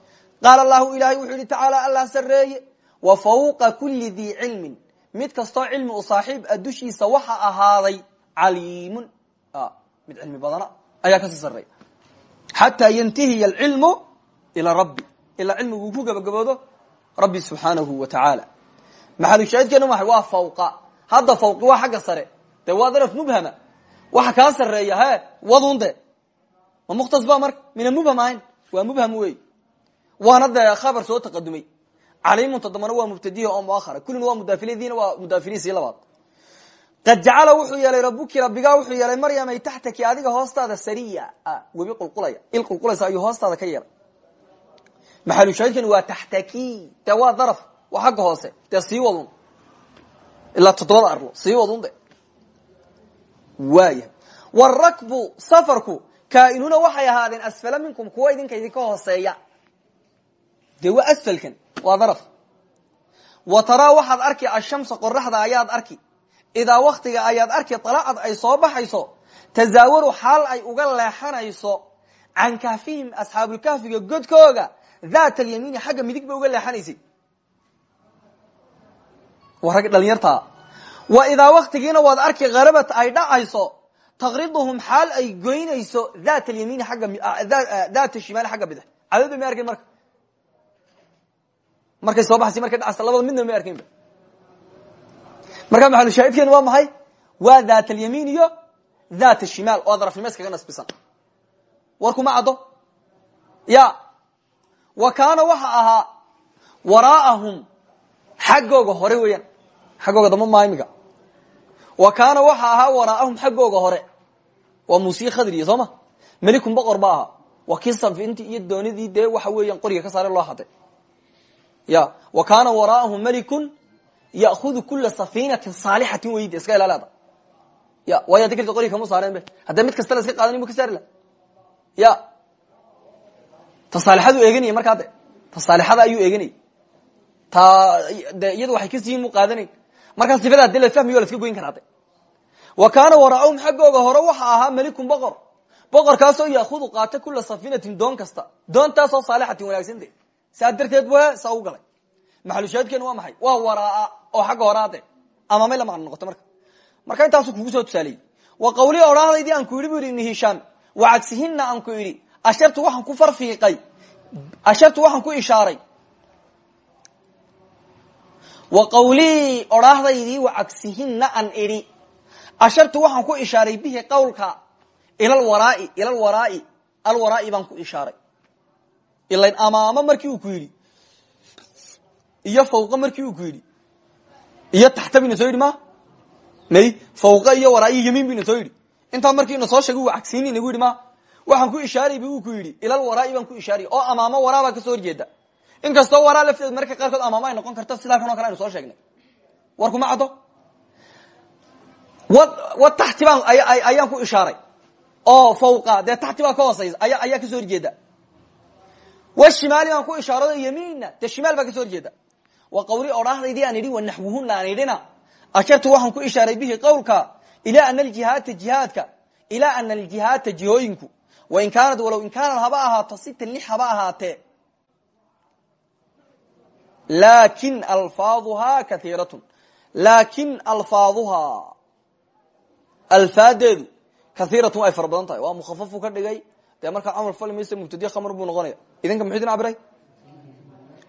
qaala allahu ilahay wuxuu yihi tacaala allah sareeye wa fawqa kuli dii cilmin mid kastoo cilmi u saaxiib a dushiisa waxa ahaaday caliimun mid cilmi badana ayaa ka sii sareeya xataa yantahiya alcilmu ila rabbi ilaa cilmigu ku gabagaboodo rabbi subxaanahu wa tacaala maxalushaahidkeena waa waa fawqa hadda fawqi waa xagga sare dee waa daraf mubhama waxa kaa sareeya he wadun de ma mukhtas ba marka mina mubham ahayn. Waa mubham wey waana dee khabar soo taqadumay. Caliimunta dambana waa mubtadiha oo muahara kullina waa mudaafiladiina waa mudaafiliisii labaad. Qad jacala wuxuu yeelay rabuki rabbigaa wuxuu yeelay maryamay taxtaki adiga hoostaada sariya. Webi qulqulaya. Il qulqulaysa ayuu hoostaada ka yeelay. Maxalushaahidkani waa taxtaki. Dee waa daraf. Waa xagga hoose. Dee sii wadun ilaa toddobada arlo. Sii wadun de waaya wاrakbu safarku kaa'inuuna waxay ahaadeen asfala minkum kuwa idinka idinka hooseeya. Dee waa asfalkan waa daraf. Wa taraa waxaad arki ashamsa qoraxda ayaad arki idaa waktiga ayaad arki alacad ay soo baxayso tasaawaru xaal ay uga leexanayso can kahfihim asxaabulkahfiga godkooga daat alyamiini xagga midig bay uga leexanaysay. Waa rag dhalinyartaa wa idaa waktigiina waad arki harabat ay dhacayso taqriduhum xaal ay goynayso daat alyamiini agga daat shimaali xagga bidix cadada ma arkayn marka. Markay soo baxaysa markay dhacaysa labada midna ma arkaynba marka maxalushaahidkeenu waa maxay? Waa daat alyamiin iyo dhat shimaal oo darafnimo iskaga nasbisan. Warkuma caddo? Ya. Wa kaana waxa ahaa waraa'ahum xaggooga hore weeyaan. Xaggooga damba maa imika wa kaana waxa ahaa waraa'ahum xaggooga hore. Waa muusiye khadriya soo ma? Melikun boqor ba ahaa. Waa kii sanfintii iyo doonidii dee waxa weeyaan qoriga ka saare loo haday ya wa kaana waraa'ahum melikun ya'hudu kula safinatin saalixatin weyde iska ilaaleeda ya waayo adi kalta qoriga kama saareen be? Haddee mid kasta iska qaadani mu ka saari ya. Tasaalixadu eeganaya markaa de? Ayuu eeganayay ta de iyada waxay ka sii mu qaadanayn markaa sifada haddii la fahmayo la iska goyn karaa de wa kaana waraahum xaggooga hore waxa ahaa melikun boqor. Boqorkaasoo yaahudu qaata kula safinatin doon kasta. Doontaasoo saalixatin wanaagsante saa darteed w saa u galay. Maxalushaadkeenu waa maxay? Waa waraa oo xagga horaade ama may la macno noqoto marka. Marka intaasu kugu soo tusaaleyey wa qawli odhaahdaydii aan ku yidhi bu yidhi wa cagsihina aan ku idhi ashartu waxaan ku farfiiqay. Ashartu waxaan ku ishaaray wa qawlii odhaahdaydii wa cagsihina an idhi ashartu waxaan ku ishaaray bihi qawlka ilalwaraai ilalwaraai alwaraai baan ku ishaaray. Ilayn amaamo markii uu ku yidhi. Iyo fawqa markii uu ku yidhi. Iyo taxta bina soo yidhi ma? May fawqa iyo waraa iyo yamiin bina soo yidhi intaa markii ina soo sheegay uu cagsiini nagu yidhi ma? Waxaan ku ishaaray bu uu ku yidhi. Ilalwaraai baan ku ishaaray. Oo amaamo waraa baa ka soo horjeeda inkastoo waraa lafteed marka qaarkood amaamo ay noqon karto sidaa kan o kale soo sheegnay. War kuma caddo. Wa taxti baan ayaan ku ishaaray. Oo fawqa dee taxti baa ka hooseysa aya ayaa ka soo horjeeda. Wa shimaali baan ku ishaarado yamiinna dee shimaal baa ka soo horjeeda. Wa qawli odhaahdaydii aan idhi wa naxwuhuna aan idhina. Ashartu ku ishaaray bihi qawlka ilaa ana aljihaata jihaadka ilaa ana aljihaata jihooyinku. Wain kaanad walow in kaanad haba ahaato sitan lix haba ahaatee laakin alfaaduhaa kaiiratun laakin alfaaduhaa alfaadeedu kaiiratun ay fara badan tahay. Waa mukhafafu ka dhigay. Dee markaa camal fali maysa mubtadi khamr buu noqonaya. Idinka muxuu idin cabray?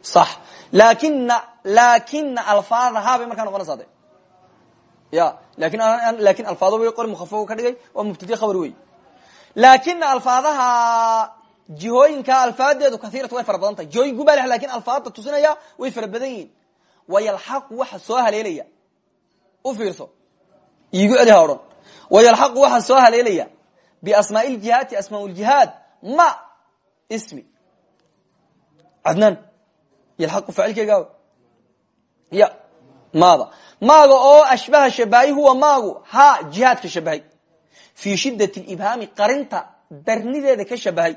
Sax. Laakina laakina alfaadahaa bay markaa noqonaysaa de ya laakiin laakiin alfaado way qori mukhafafo ka dhigay. Waa mubtadi khabar wey laakina alfaadaha jihooyinka alfaadeedu kaiiratu way fara badan tahay jihooyin guba laakiin alfaada tusinaya way fara badan yihiin wayalxaqu waxa soo haleelaya. U fiirso. Iigu celi ha odhan. Wayalxaqu waxa soo haleelaya. Biasmaai ljihaati asmaa ljihaad ma ismi. Cadnaan yalxaqu faacilkeega ya maada. Maaga oo ashbaha shabahay huwa maagu ha jihaadka shabahay fii shidat libhaami qarinta darnideeda ka shabahay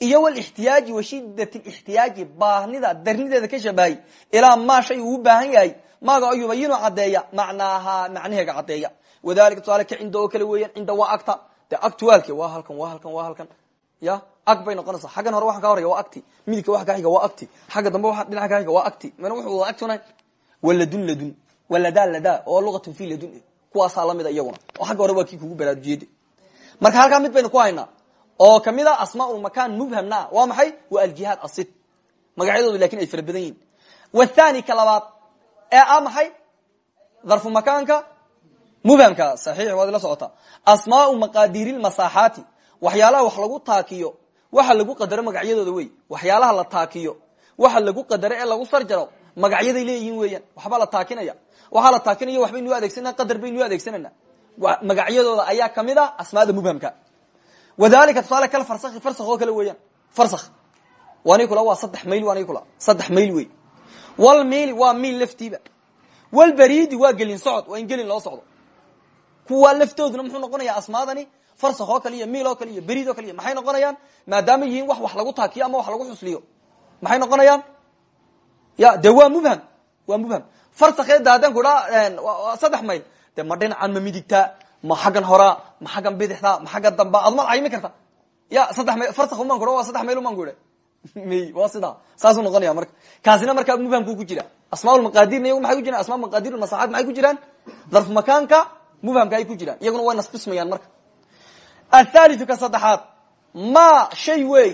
iyo wlixtiyaaji wa shidat lixtiyaaji baahnida darnideeda ka shabahay. Ilaa maa shay uu baahan yahay maaga oo yubayinu caddeeya macnaaha macnaheega caddeeya. Wadalika tusaale ka cinda oo kale weeyaan cinda waa agta. De agtu waalke waa halkan waa halkan waa halkan. Ya ag bay noqonaysaa. Xaggan hore waxaan ka horaya waa agti. Midigka waxa ka xiga waa agti. Xagga dambe waa dhinaca ka xiga waa agti. Mana wuxuu wada agtunahay waladun ladun waladaa ladaa oo lugatun fi ladun. Kuwaasaa lamida iyaguna. Oo xagga hore waa kii kugu baraarujiyede marka halkaa mid baynu ku haynaa oo ka mid a asmaaulmakan mubhamna waa maxay? Waa aljihaad asid. Magacyadoodu laakiin ay fara badan yihiin wathani ee ah maxay? Dharfu makaanka mubhamka. Saxiix waad ila socotaa asmaau maqaadiiri lmasaaxaati waxyaalaha wax lagu taakiyo waxa lagu qadaro magacyadooda wey. Waxyaalaha la taakiyo waxa lagu qadaro ee lagu sarjaro magacyaday leeyihiin weeyaan. Waxbaa la taakinaya. Waxaa la taakinaya waxbaynu adeegsanana qadar baynu adeegsanana magacyadooda ayaa ka mid a asmaada mubhamka wadalika tusaale kale farsaki farsak oo kale weeyaan. Farsak waani kula waa saddex mayl waani kula saddex mayl wey wal miili waa miil laftiiba. Walbariidi waa gelin socod waa in gelin loo socdo. Kuwa laftooduna muxuu noqonaya asmaadani farsak oo kale iyo miil oo kale iyo beriid oo kale iyo maxay noqonayaan? Maadaama yihiin wax wax lagu taakiyo ama wax lagu xusliyo. Maxay noqonayaan? Ya de waa mubham waa mubham. Farsakeeda haddaan ku idhaa saddex mayl. De ma dhinacan ma midigtaa ma xaggan horaa ma xaggan bidixda ma xagga damba. Ad maad caymi karta. Ya saddex mayl farsak umaan ku waa saddex mayl umaan ku idha my waa sidaa saasuu noqonaya marka. Kaasina markaa mubhamku ku jira asmaa maqaadirna iyagu maxay ku jiraan? Asmaa maqaadir masaxaad maxay ku jiraan? Darf makaanka mubhamka ay ku jiraan. Iyaguna way nasbismayaan marka. Athaliu ka saddexaad. Ma shay wey.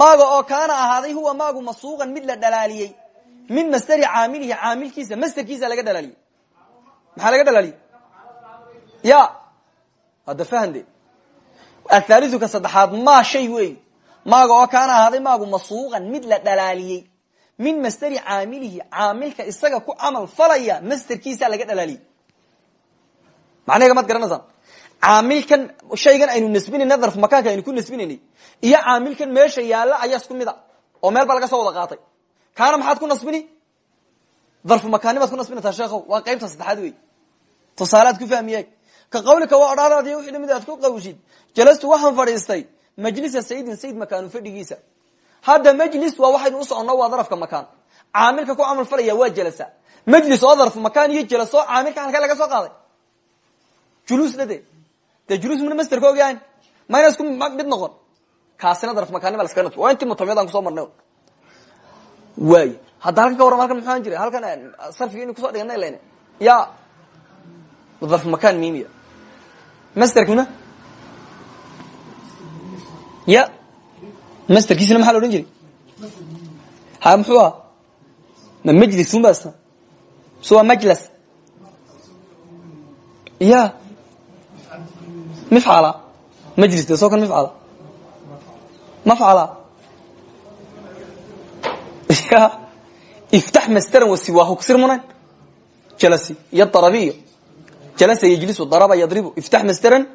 Maaga oo kaana ahaaday huwa maagu masuuqan mid la dhalaaliyey. Min masderi caamilihi caamilkiisa masderkiisa laga dhalaaliyey. Maxaa laga dhalaaliyey ya hadda fahande athaliu ka saddexaad maa shay wey. Maaga oo kaana ahaaday maagu masuuqan mid la dhalaaliyey. Min masderi caamilihi caamilka isaga ku camal falaya masderkiisa laga dhalaaliyey. Macnaheega maad garanaysaan. Caamilkan shaygan aynu nasbinayna darf makaanka aynu ku nasbinaynay. Iyo caamilkan meesha yaalla ayaa isku mid a oo meel baa soo wada qaatay. Kaana maxaad ku nasbini? Darfu makaanimaad ku nasbinaysaa sheekhow waa qaybta saddexaad wey. Tusaalead ku fahmiye ka qawlika waa odhaadaadiy wixii la mid aad ku qawshid. Jalastu waxaan fadhiistay majlisa sayidin sayid makaanu fadhigiisa. Hadda majlis waa waxaynu u soconno waa darafka makaan. Caamilka ku camal falaya waa jalasa. Majlis oo darfu makaan iyo jalaso caamilka halkee laga soo qaaday. Juluusna de dee. Julus muna masterka ogyahayn mayna isku mid noqon. Kaasina daraf makaani ba laskaga waa intii mutamiyadaan ku soo marnay. Waay. Hadda halkan ka warram ahan jiray? Halkan sarfiga inu kuso dhigana len ya makan mimiya masterkuna ya masterkiisina maxaa la odhan jiray ha muxuu aha ma majlis unbas so waa majlas ya mifcala majlis de soo kan mifcala mafcala ya iftax masteran wasiwaahu ksir munan jalasi iyo darabiyo jalasa yejlisu daraba yadribu iftax masteran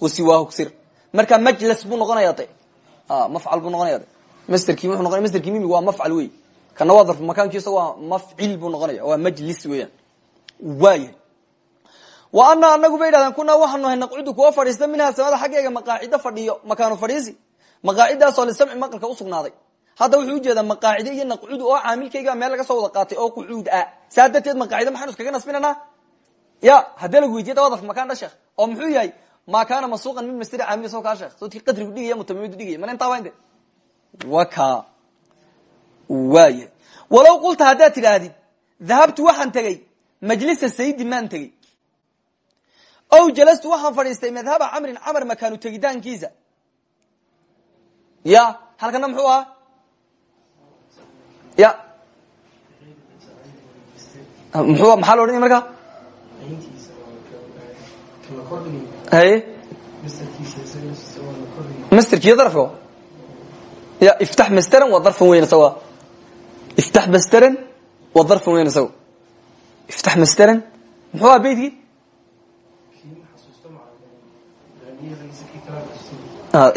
wasiwaahu ksir marka majlas buu noqonaya de mafcal buu noqonaya de masterki wuxuu noqonaya masterki mimig waa mafcal wey kana waa darfu makaankiisa waa mafcil buu noqonaya waa majlis weeyaan. Waaya wa ana anagu bay yidhahdeen kunaa waxaanu ahay naqcudu kuwa fadhiista minhaa samada xaggeega maqaacido fadhiyo makaanu fadhiisi. Maqaacidaasoo lisamci maqalka usugnaaday hadda wuxuu u jeedaa maqaacide iyo naqcudu oo caamilkayga meel laga soo wada qaatay oo qucuud ah saa darteed maqaacide maxaanu iskaga nasbinanaa ya haddii lagu weydiye da darf makaan dha sheekh. Oo muxuu yahay ma kaana masuuqan min masteri caamil soo kaa sheekh. Sooti qadrigu dhigaya mutamimidu dhigaya. Mana intaa waa inte waka. Waaya walow qulta haddaad tidhaahdid dahabtu waxaan tegey majlisa sayidi maan tegey. Ow jalastu waxaan fadhiistay madhaba camrin camar makaanu tegitaankiisa ya halkana muxuu ahaa? Ya. Muxuu maxaa la odhanaya markaa haye masterkiyo darafka ya iftax masteran waa darfan weyn isaga iftax masteran waa darfan weyn isaga iftax masteran muxuu aha beytkii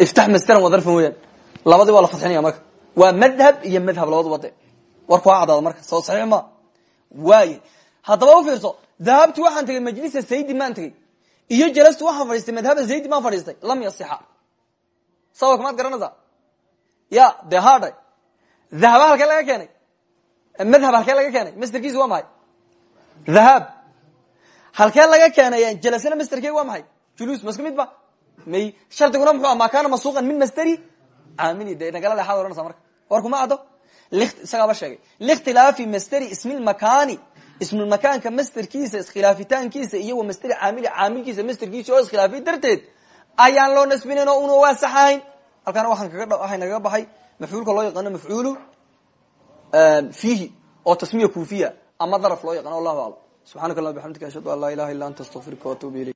iftax masteran waa darfan weeyaan labadii waa la fadxinaya marka. Waa madhab iyo madhab labaduba de warku waa cadaada marka. Soo saxiix ma? Waaye haddaba u fiirso dahabtu waxaan tegey majlisa sayidi maan tegey iyo jalastu waxaan fadhiistay madhaba zaydi maan fadhiistay. Lam yasixa. Sababka maad garanaysaa? Ya dee haadhay dahaba halkee laga keenay. Madhab halkee laga keenay. Masterkiisu waa maxay? Dhahaab halkee laga keenay jalasna masterkeeg waa maxay? Masku mid ba? May shardiguna muxuu ah ma kaana masuuqan min masteri caamili de nagala leexaad ohanaysa marka. Warkuma caddo isagaaba sheegay. Likhtilaafi masteri ismilmakani ismulmakaanka masterkiisa iskhilaafitaankiisa iyo wa masteri caamili caamilkiisa masterkiisa oo iskhilaafay darteed ayaan loo nasbinayn oo una waasaxahayn halkaana waxaan kaga waxay nagaga baxay mafcuulka loo yaqaano mafcuulu fiihi oo tasmiya kufiya ama daraf loo yaqano wallahu aclam. Subxanaka allah bxamdika ashhadu an laa ilaha illa anta astaqfiruka waatubu ilayk